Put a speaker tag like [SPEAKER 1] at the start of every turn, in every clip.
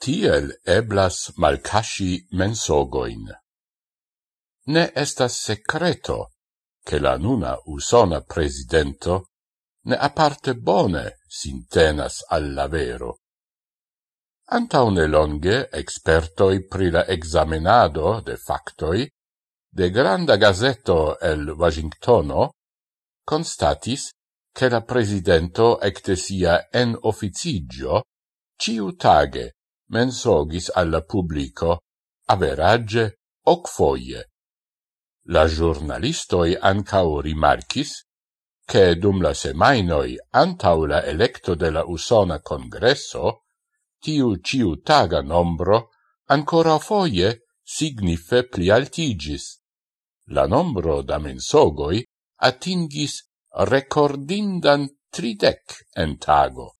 [SPEAKER 1] Tiel eblas malcasci mensogoin. Ne estas secreto che la nuna usona presidento ne aparte bone sintenas alla vero. Antaune longe expertoi pri la examenado de factoi de granda gazeto el Washingtono constatis che la presidento ecte sia en officigio ciu tage mensogis alla publico average hoc foie. La giornalistoi ancao rimarcis che dum la semainoi antau la electo de la usona congresso, tiu ciu taga nombro ancora foie signife pli altigis. La nombro da mensogoi atingis recordindan tridec en tago.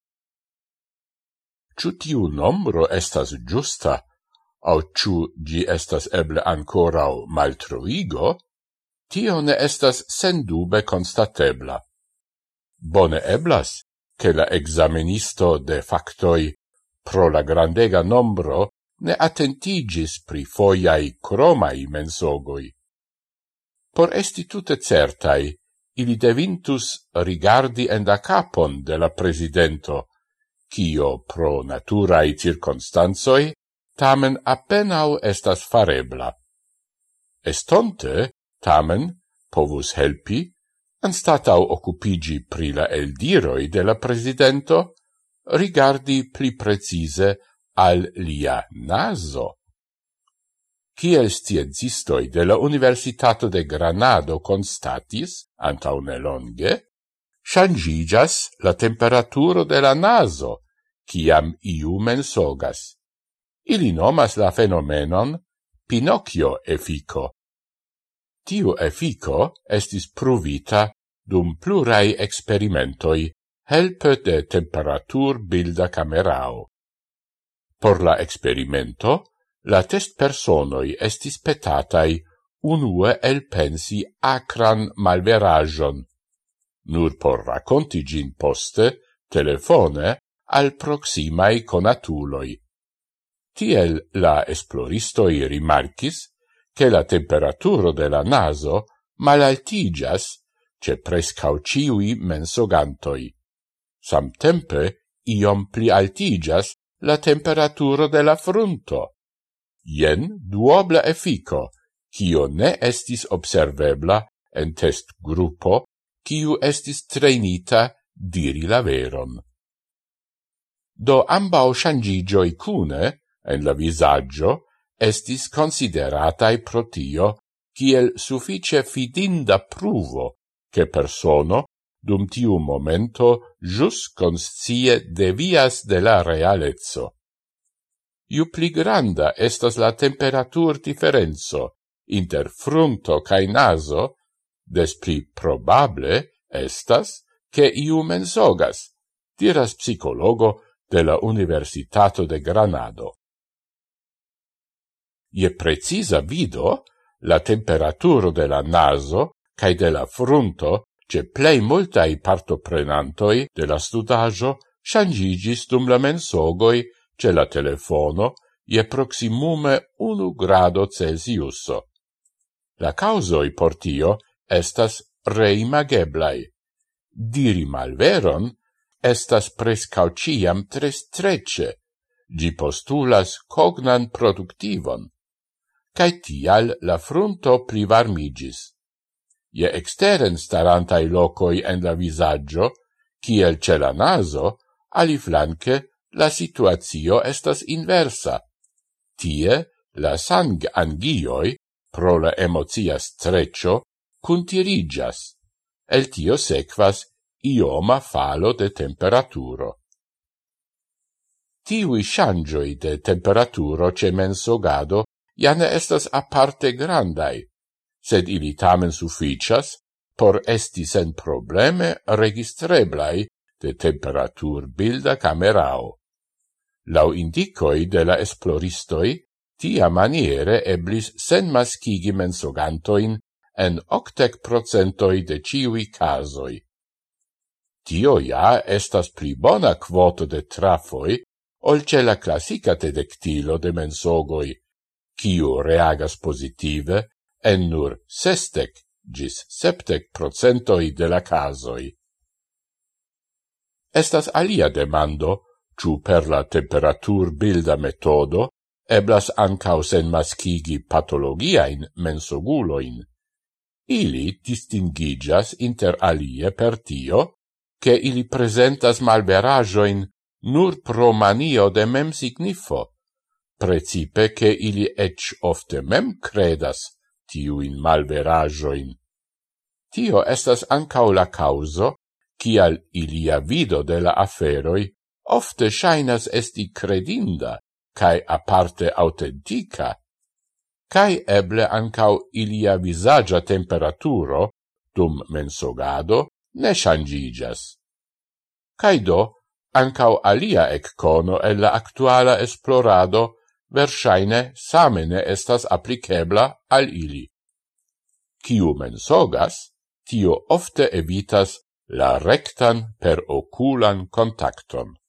[SPEAKER 1] Ciu tiu nombro estas giusta, au ciu gi estas eble ancorau maltruigo, tio ne estas sendube constatebla. Bone eblas, che la exaministo de factoi pro la grandega nombro ne attentigis pri foiai cromai mensogoi. Por esti tutte certai, ili devintus rigardi enda capon de la presidento, cio pro naturae circonstanzoi tamen appenau estas farebla. Estonte, tamen, povus helpi, anstatau occupigi pri la eldiroi de la presidento, rigardi pli precise al lia naso. Ciel stienzistoi de la Universitato de Granado constatis, antaune longe, changigas la temperaturo de la naso, ciam iu mensogas. Ili nomas la fenomenon Pinocchio effico. Tiu effico estis pruvita dum plurai experimentoi helpe de temperatur bilda camerao. Por la experimento, la test personoi estis petatai unue el pensi acran malveragion, nur por racconti gin poste, telefone, al proximae conatuloi. Tiel la esploristoi rimarcis che la temperaturo de la naso malaltigas ce prescau ciui mensogantoi. Samtempe iom pli altigas la temperaturo de la frunto. Ien duobla effico, cio ne estis observebla en test gruppo quiu estis treinita diri la veron. Do ambau shangigioi cune, en la visaggio, estis consideratai protio kiel suffice fidinda pruvo che persono dum tiu momento jus conscie devias de la realezzo. Iu pli granda estas la temperatur differenzo inter frunto cae naso, des pli probable estas che iu mensogas, diras psicologo de la Universitato de Granado. Je precisa vido, la temperaturo de la naso cae de la frunto ce plei multai partoprenantoi de la studaggio shangigis dum la mensogoi ce la telefono je proximume unu grado Celsiuso. La causoi portio estas reimageblai. Diri malveron estas prescauciam tre strece, gi postulas cognan productivon, cae tial la frunto privarmigis. Je exteren starantai locoi en la visaggio, kiel ce la naso, ali flanque la situazio estas inversa. Tie la sang angioi, pro la emozia streccio, cuntirigias, el tio sequas ioma falo de temperaturo. Tiui shangioi de temperaturo ce mensogado jane estas aparte grandai, sed ili tamen sufficias por esti sen probleme registreblai de temperatur bilda camerao. Lau indicoi de la esploristoi, tia maniere eblis sen maschigi mensogantoin en octec procentoi de ciui casoi. Tio ja estas pli bona quoto de trafoi ol ce la classica detectilo de mensogoi, kiu reagas positive en nur sestec gis septec procentoi de la casoi. Estas alia demando, ciu per la temperatur bilda metodo eblas ancaus en maschigi patologiain mensoguloin. Ili distingigas inter alie per tio, che ili presentas malberajoin nur pro manio de mem signifo, precipe che ili ec ofte mem credas tiuin malverajoin. Tio estas ancau la causo, cial ilia vido de la aferoi ofte shainas esti credinda cae aparte autentica, cae eble ancau ilia visagia temperaturo, dum mensogado, ne shangigas. Cae do, ancau alia eccono e la actuala esplorado versaine samene estas applicebla al ili. Ciu mensogas, tio ofte evitas la rectan per oculan contacton.